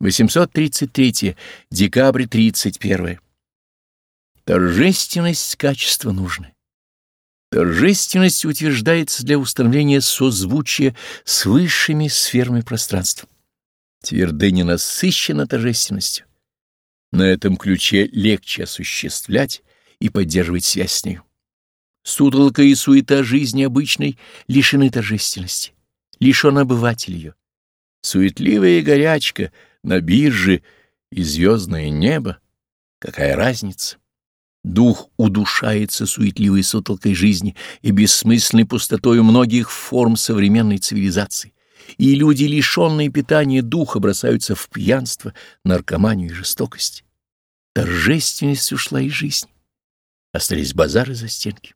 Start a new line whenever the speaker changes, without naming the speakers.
833. Декабрь 31. Торжественность — качество нужны. Торжественность утверждается для установления созвучия с высшими сферами пространства. Твердыня насыщена торжественностью. На этом ключе легче осуществлять и поддерживать связь с нею. Судолка и суета жизни обычной лишены торжественности, лишен обыватель ее. Суетливая горячка — на бирже и звездное небо. Какая разница? Дух удушается суетливой сутолкой жизни и бессмысленной пустотою многих форм современной цивилизации, и люди, лишенные питания духа, бросаются в пьянство, наркоманию и жестокость. Торжественность ушла из жизни. Остались базары за стенки.